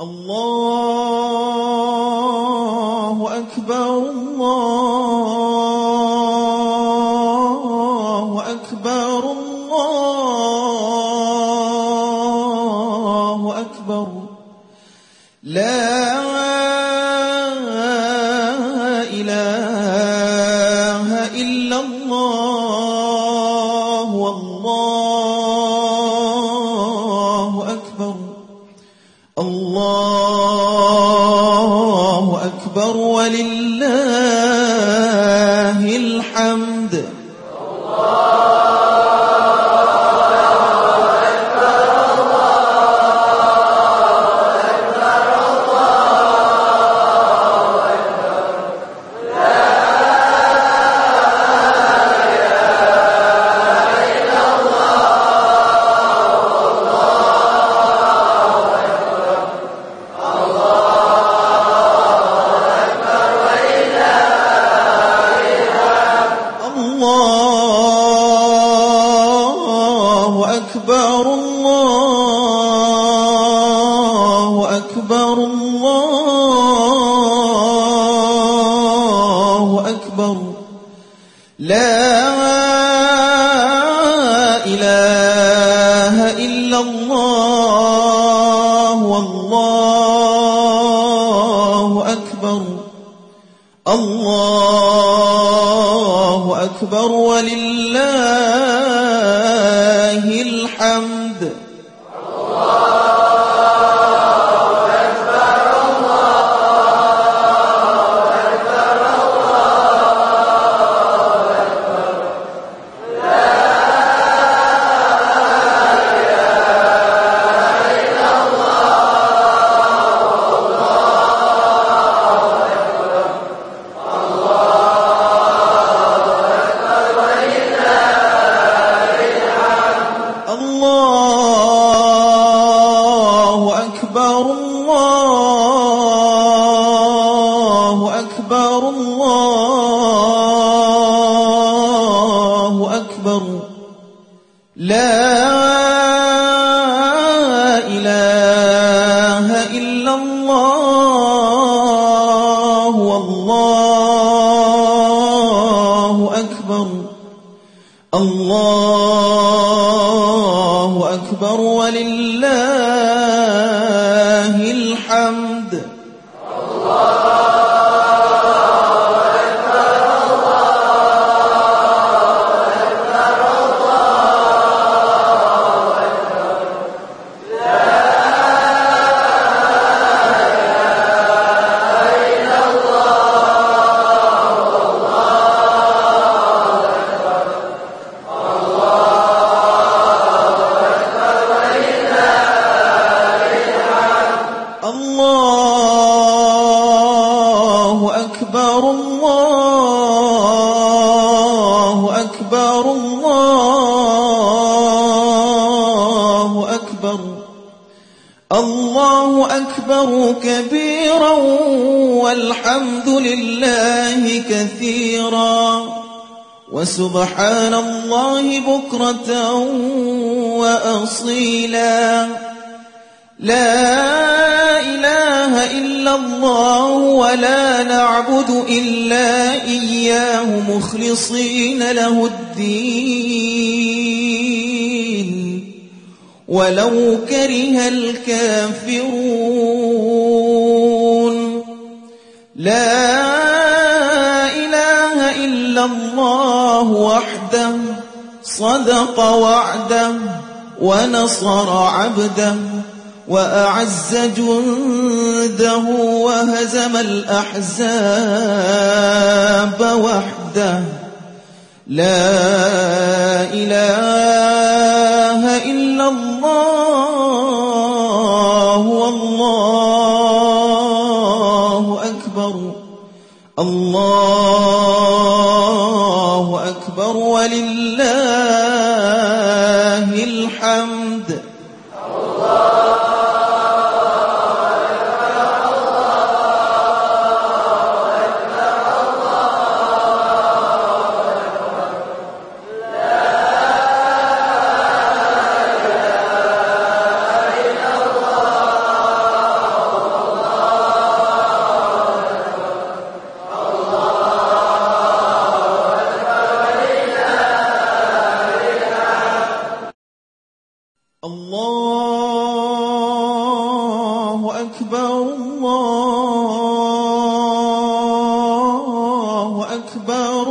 الله والحمد لله كثيرا وسبحان الله بكرة وأصيلا. لا إله إلا الله ولا نعبد إلا إياه مخلصين له الدين. ولو كره الكافرون. لا إلا الله وحده صدق وعده ونصر عبده وأعز جنده وهزم الأحزاب وحده لا إله إلا الله والله أكبر الله أكبر ولله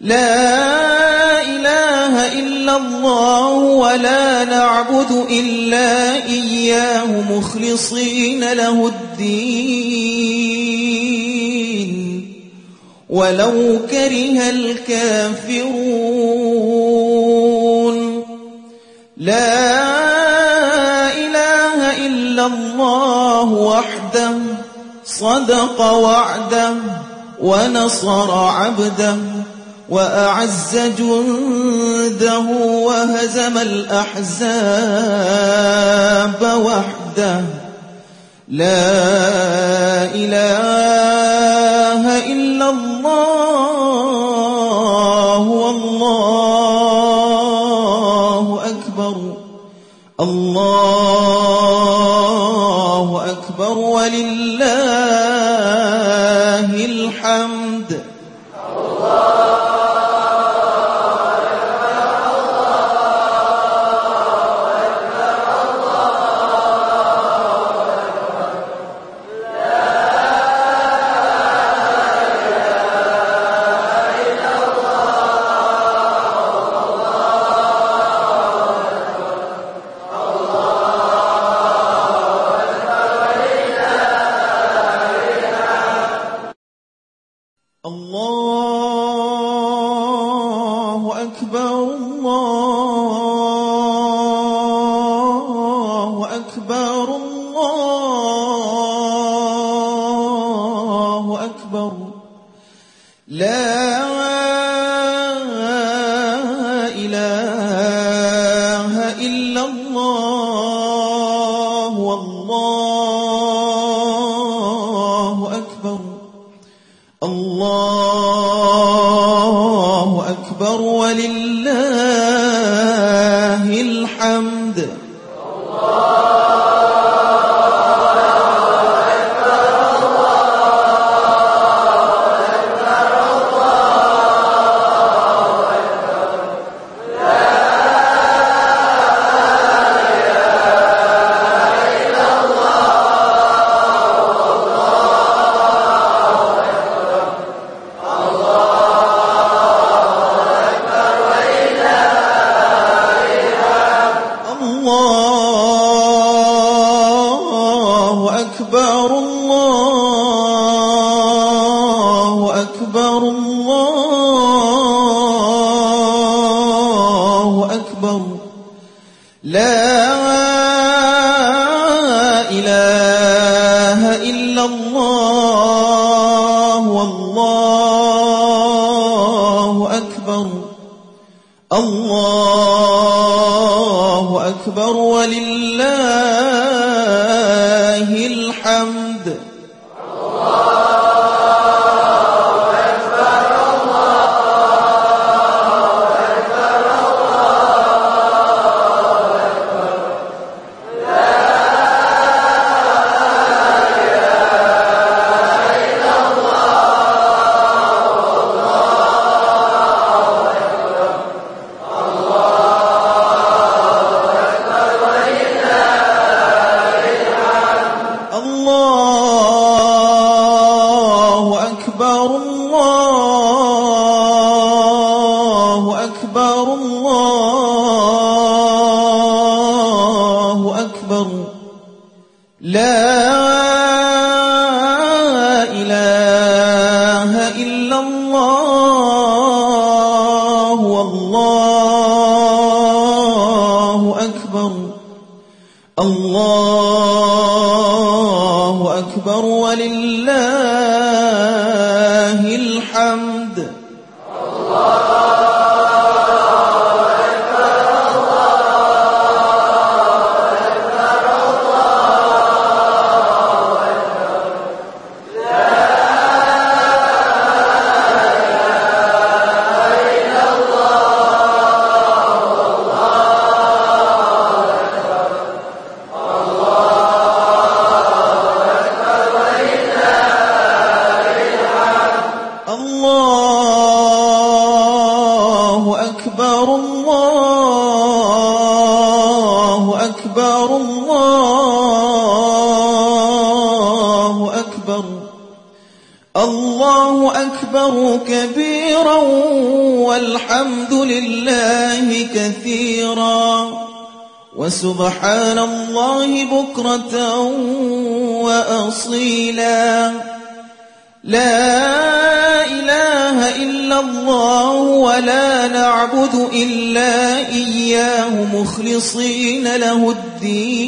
لا إله إلا الله ولا نعبد إلا إياه مخلصين له الدين. ولو كره الكافرون. لا إله إلا الله وحده صدق وعده ونصر عبده. وأعز جنده وهزم الأحزاب وحده. لا إله إلا الله والله أكبر. الله أكبر ولله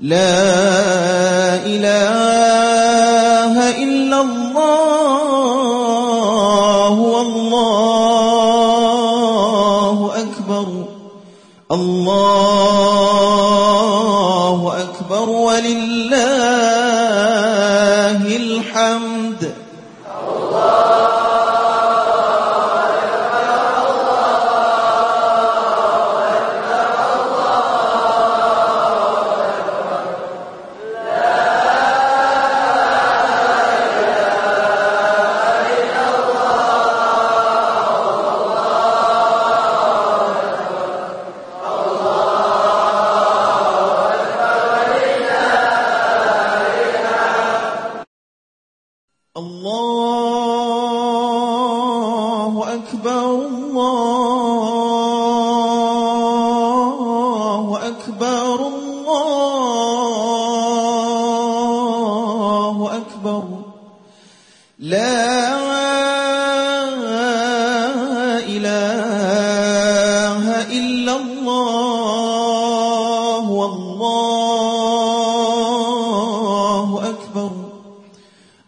لا إله إلا الله والله أكبر الله أكبر ولله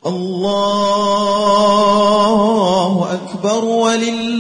الله أكبر ولله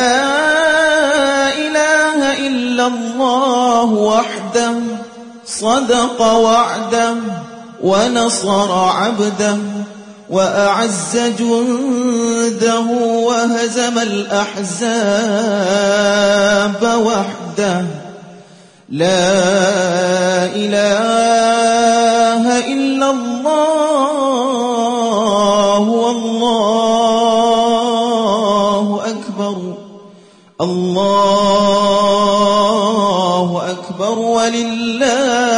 لا إله إلا الله وحده صدق وعده ونصر عبده وأعز جنده وهزم الأحزاب وحده. لا إله إلا الله الله أكبر ولله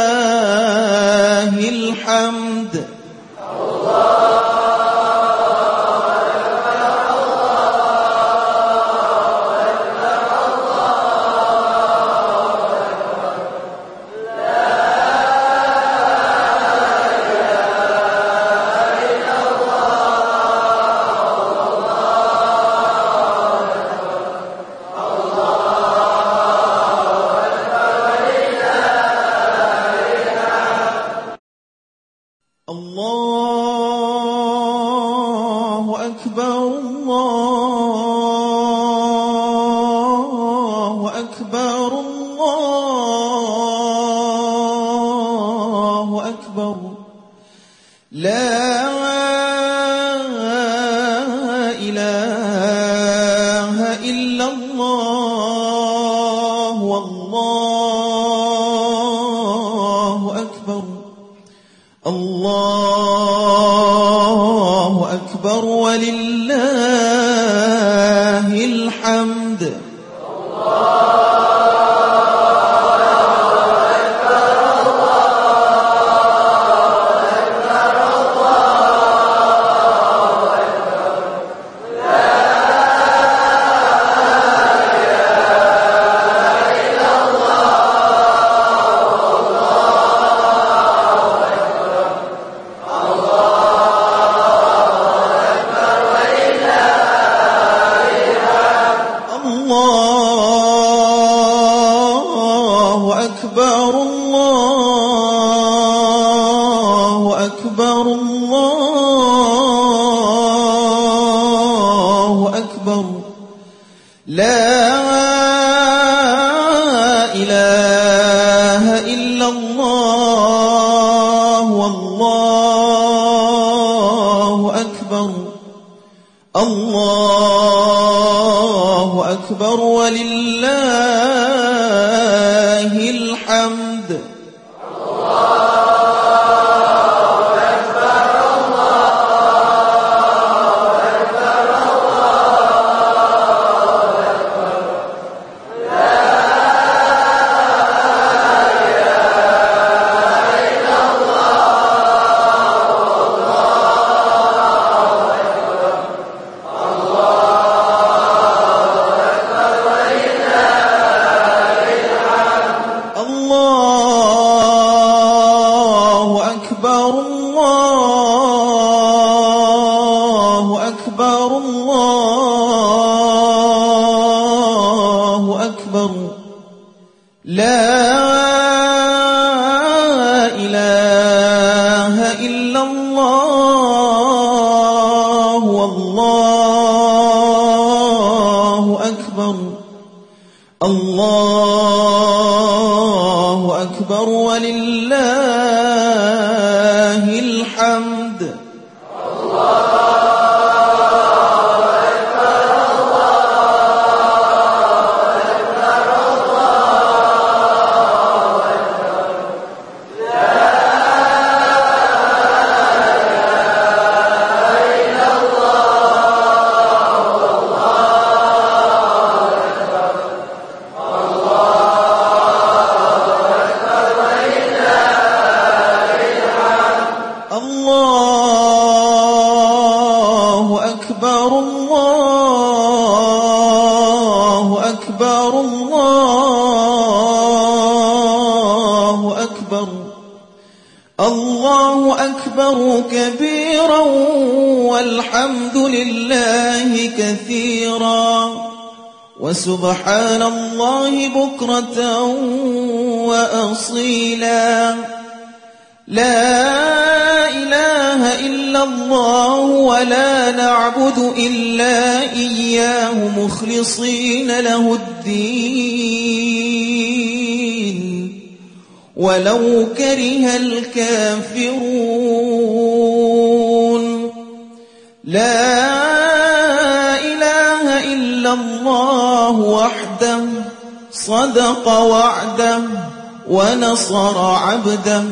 ونصر عبده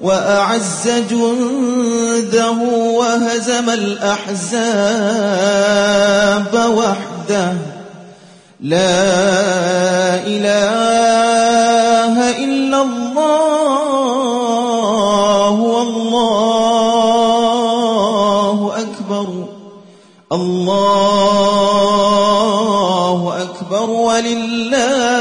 وأعز جنده وهزم الأحزاب وحده. لا إله إلا الله والله أكبر. الله أكبر ولله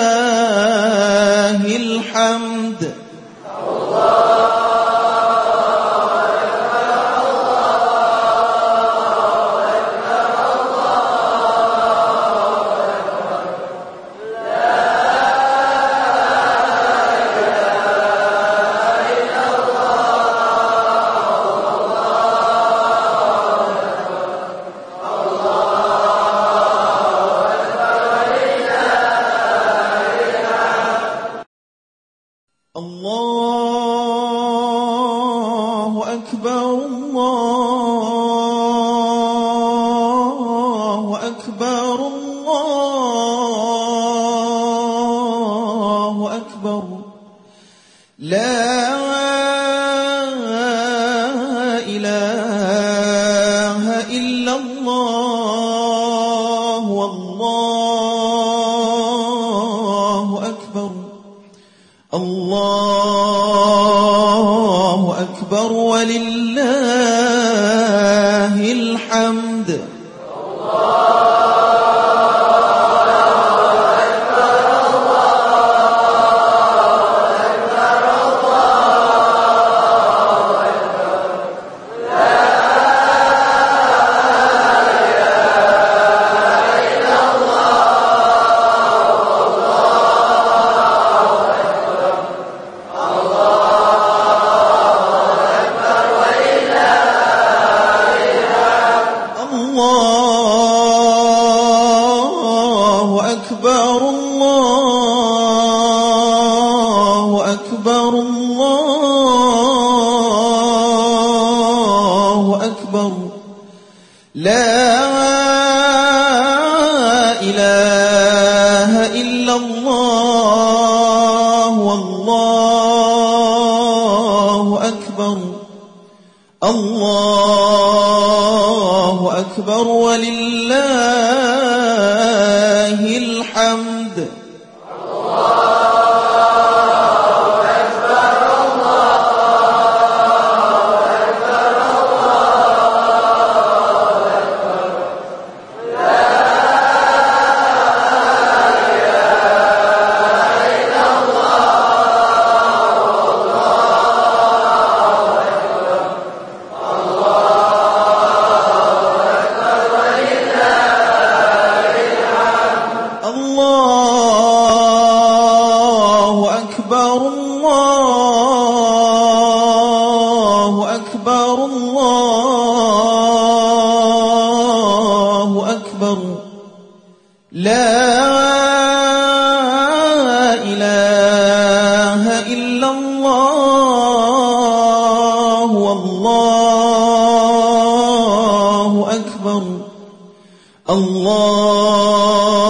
الله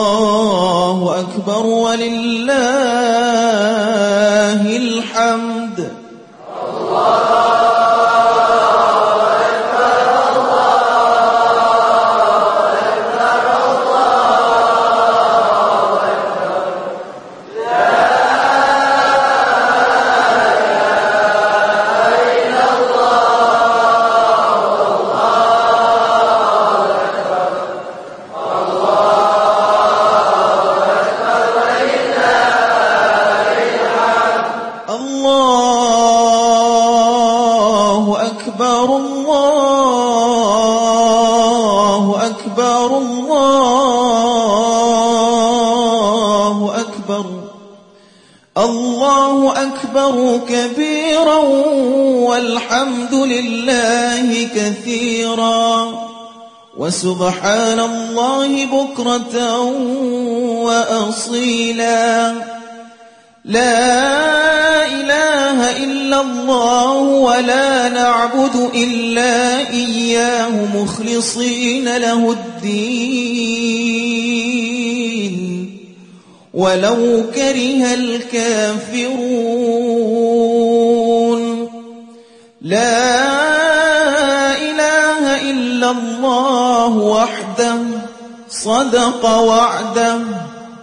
أكبر ولله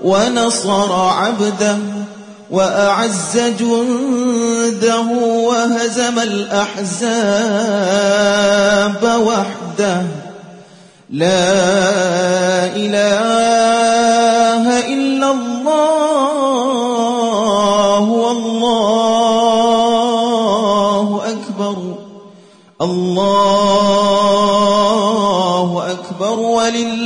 ونصر عبده وأعز جنده وهزم الأحزاب وحده. لا إله إلا الله والله أكبر. الله أكبر ولله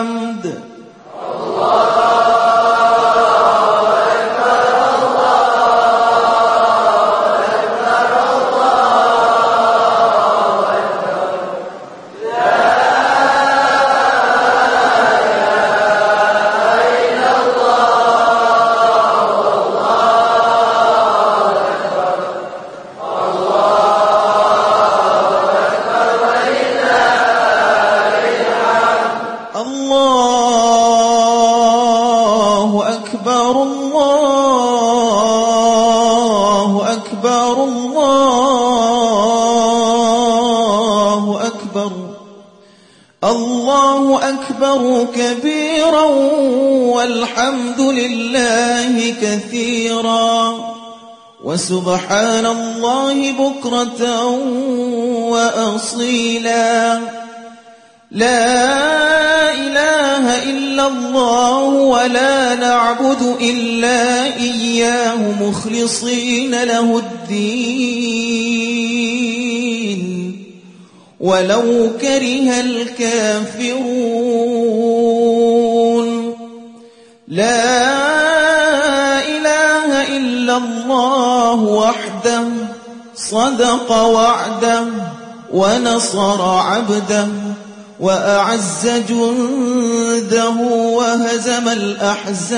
الحمد. الله ونصر عبده وأعز جنده وهزم الأحزاب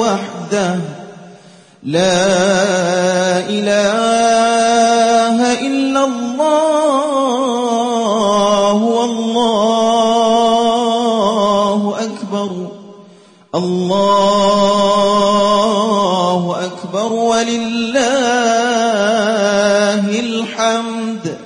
وحده. لا إله إلا الله والله أكبر. الله أكبر ولله الحمد.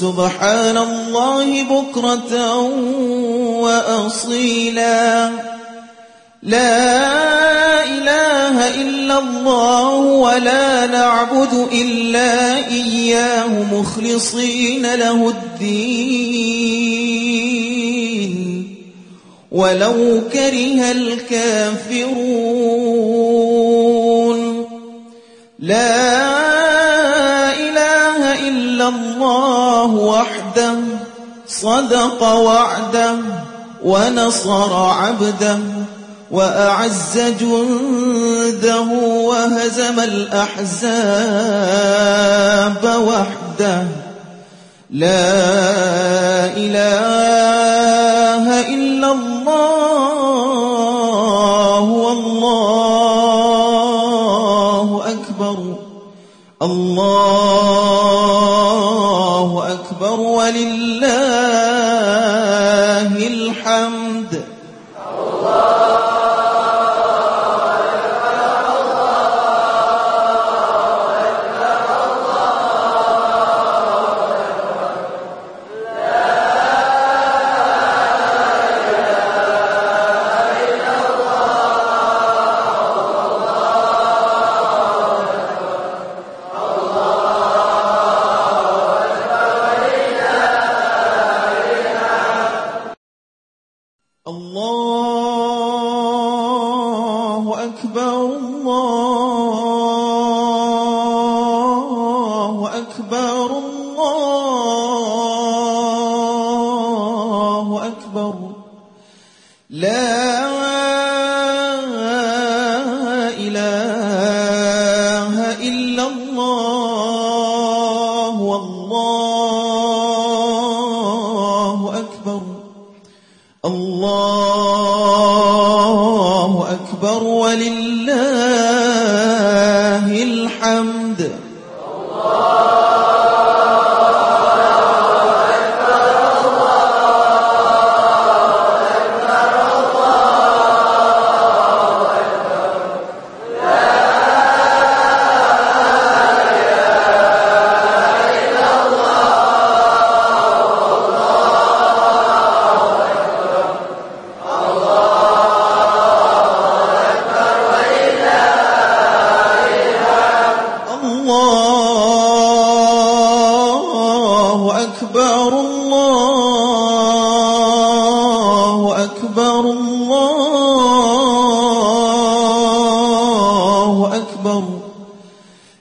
سبحان الله بكرة وأصيلا. لا إله إلا الله ولا نعبد إلا إياه مخلصين له الدين. صدق وعده ونصر عبده وأعز جنده وهزم الأحزاب وحده. لا إله إلا الله.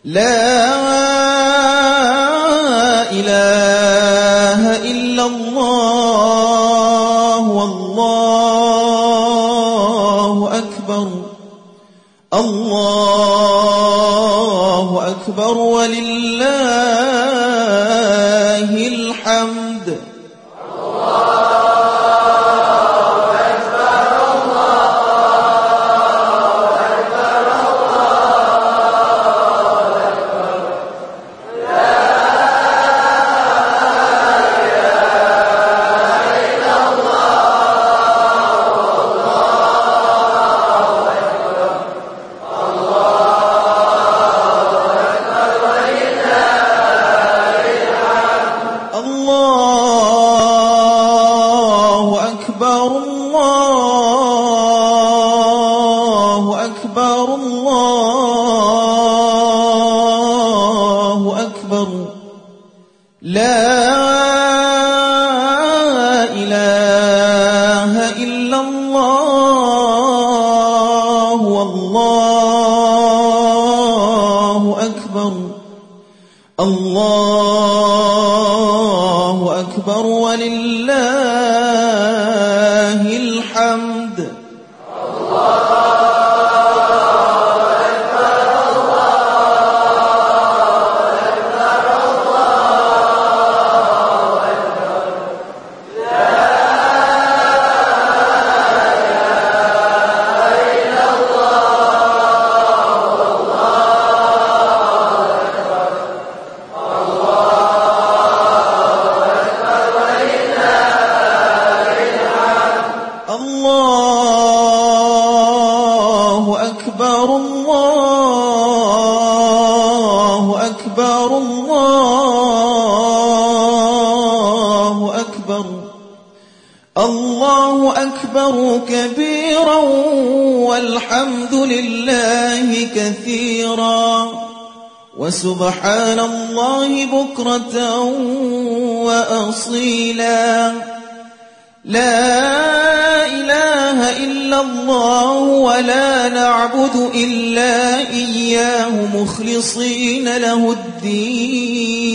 لا وسبحان الله بكرة وأصيلا. لا إله إلا الله ولا نعبد إلا إياه مخلصين له الدين.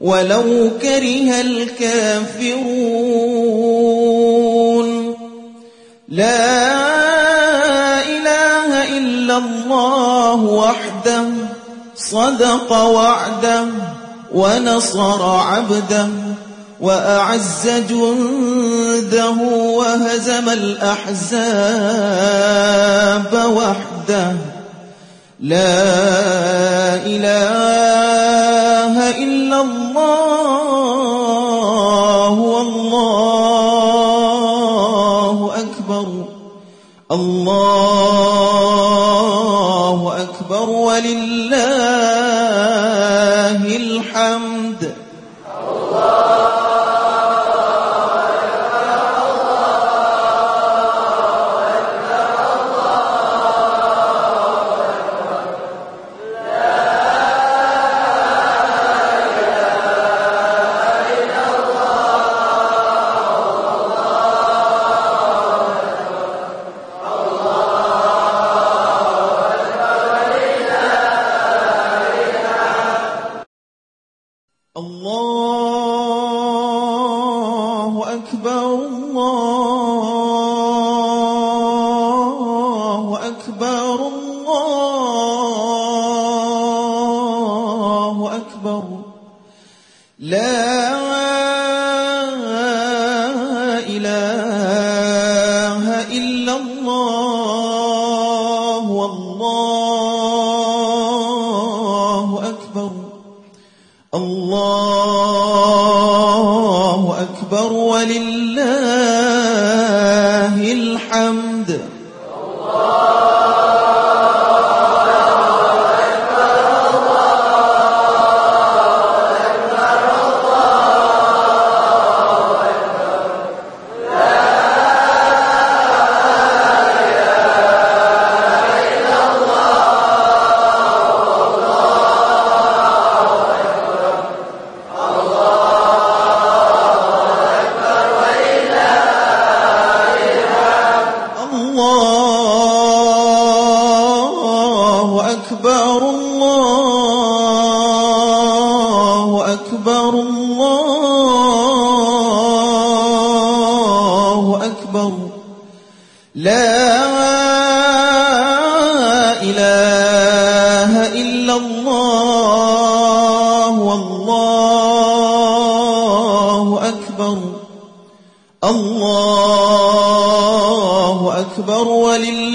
ولو كره الكافرون. لا وحده صدق وعده ونصر عبده وأعز جنده وهزم الأحزاب وحده. لا إله إلا الله أكبر الله والله أكبر الله أكبر ولله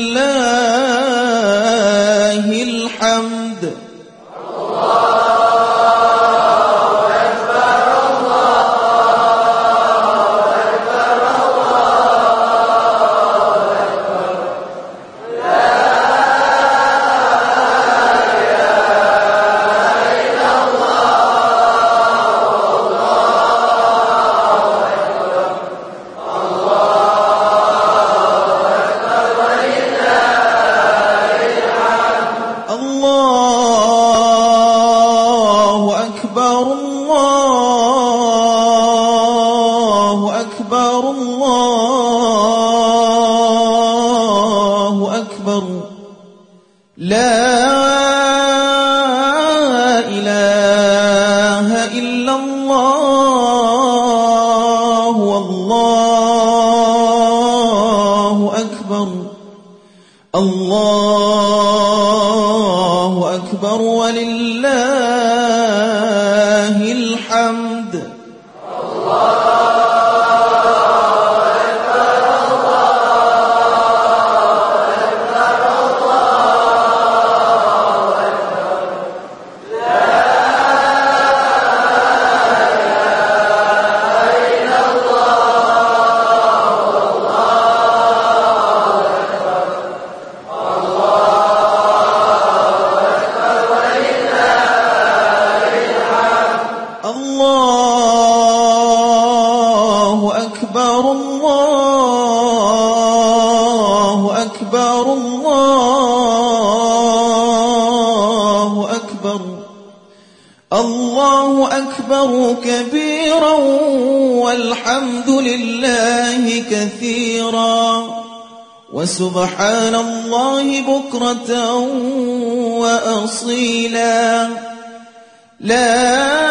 الله أكبر الله أكبر الله أكبر. الله أكبر كبيرا والحمد لله كثيرا. وسبحان الله بكرة وأصيلا. لا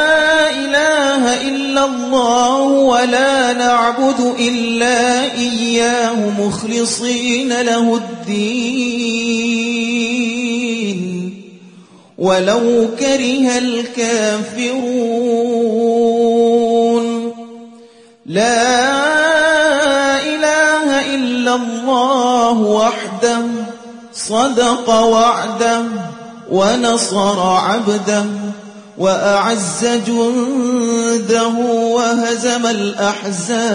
إله إلا الله ولا نعبد إلا إياه مخلصين له الدين. ولو كره الكافرون. لا إله إلا الله وحده صدق وعده ونصر عبده. وأعز جنده وهزم الأحزاب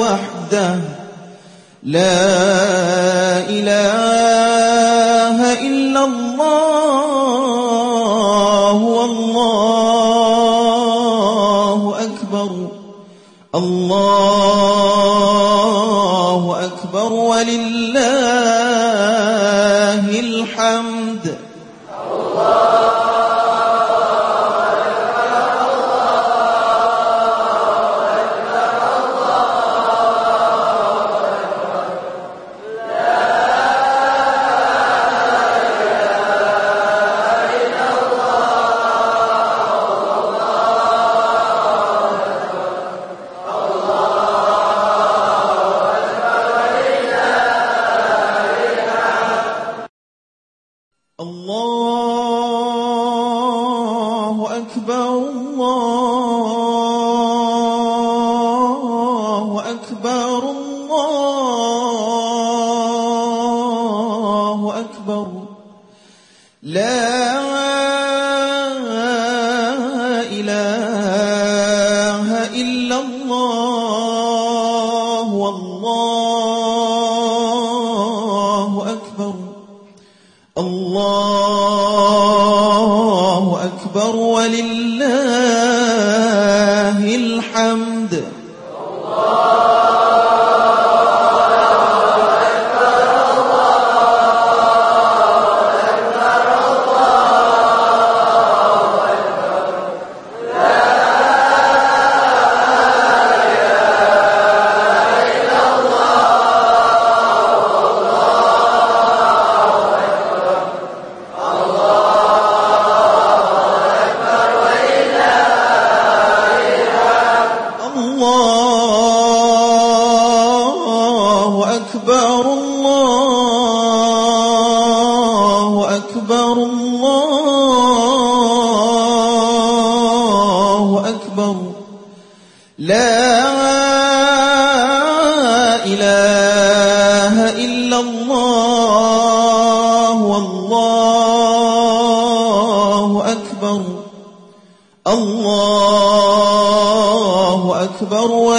وحده. لا إله إلا الله والله أكبر. الله أكبر ولله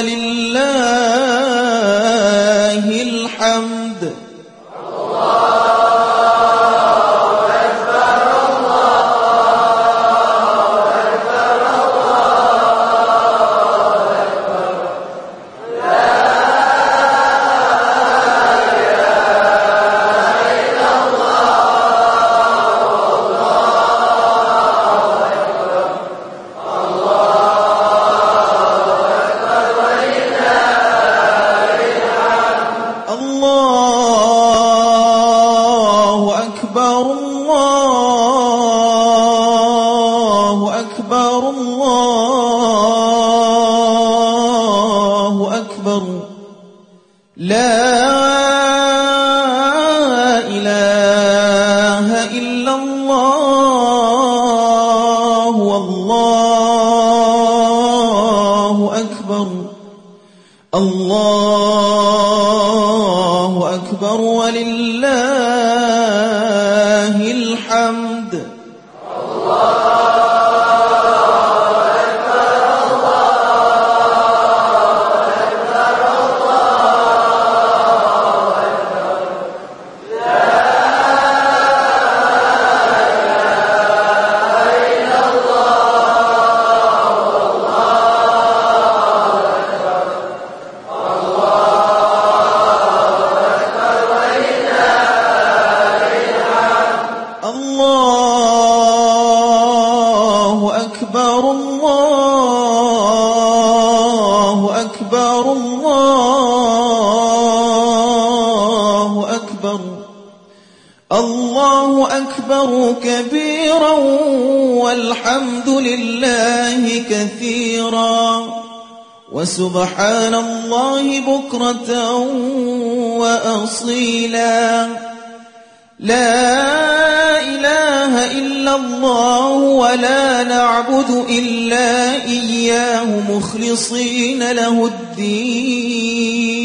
ولله الحمد. الله أكبر كبيرا والحمد لله كثيرا وسبحان الله بكرة وأصيلا. لا إله إلا الله ولا نعبد إلا إياه مخلصين له الدين.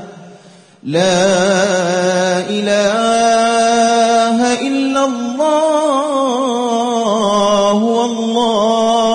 لا إله إلا الله والله